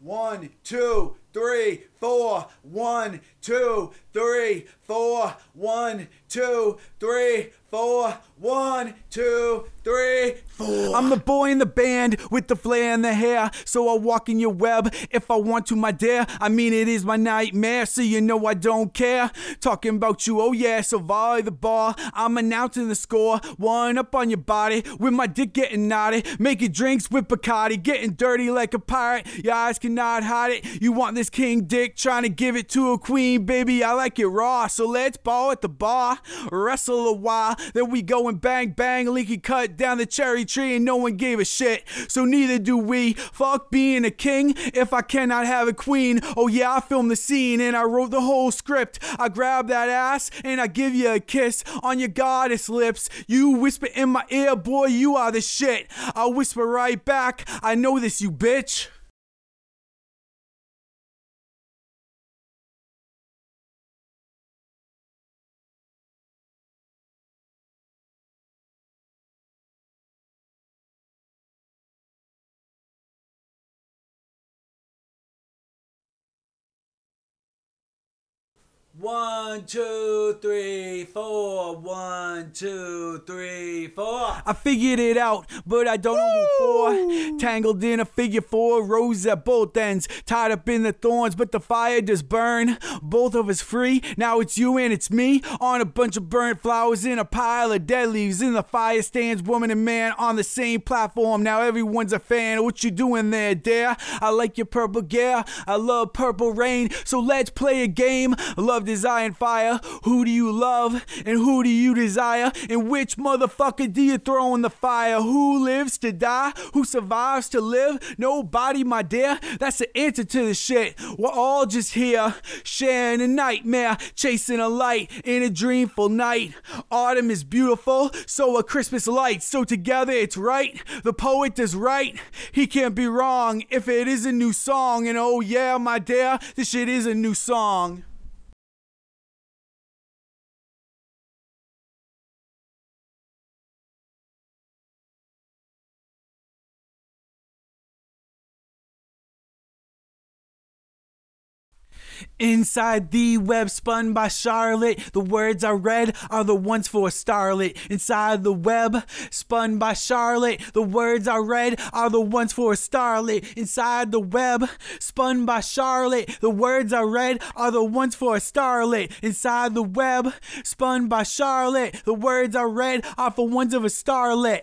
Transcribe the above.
One, two, three, four. One, two, three, four. One, two, three, four. One, two, three, four. I'm the boy in the band with the flair and the hair. So I'll walk in your web if I want to, my dear. I mean, it is my nightmare, so you know I don't care. Talking about you, oh yeah, so volley the ball. I'm announcing the score. One up on your body with my dick getting naughty. Making drinks with Bacardi, getting dirty like a pirate. Your eyes cannot hide it. You want this king dick, trying to give it to a queen, baby. I like it raw, so let's ball at the bar. Wrestle a while, then we go and bang bang. Linky cut down the cherry tree and no one gave a shit. So neither do we. Fuck being a king if I cannot have a queen. Oh yeah, I filmed the scene and I wrote the whole script. I grab that ass and I give you a kiss on your goddess lips. You whisper in my ear, boy, you are the shit. I whisper right back, I know this, you bitch. One, two, three, four. One, two, three, four. I figured it out, but I don't know who for. Tangled in a figure four, rows at both ends. Tied up in the thorns, but the fire does burn. Both of us free. Now it's you and it's me. On a bunch of burnt flowers in a pile of dead leaves. In the fire stands woman and man on the same platform. Now everyone's a fan. What you doing there, dare? I like your purple gear. I love purple rain. So let's play a game. Love desire and fire. Who do you love and who do you desire? And which motherfucker do you throw in the fire? Who lives to die? Who survives to live? Nobody, my dear. That's the answer to the shit. We're all just here, sharing a nightmare, chasing a light in a dreamful night. Autumn is beautiful, so are Christmas lights. So together it's right. The poet is right. He can't be wrong if it is a new song. And oh yeah, my dear, this shit is a new song. Inside the web spun by Charlotte, the words I read are the ones for a starlet. Inside the web spun by Charlotte, the words I read are the ones for a starlet. Inside the web spun by Charlotte, the words I read are the ones for a starlet. Inside the web spun by Charlotte, the words I read are for ones of a starlet.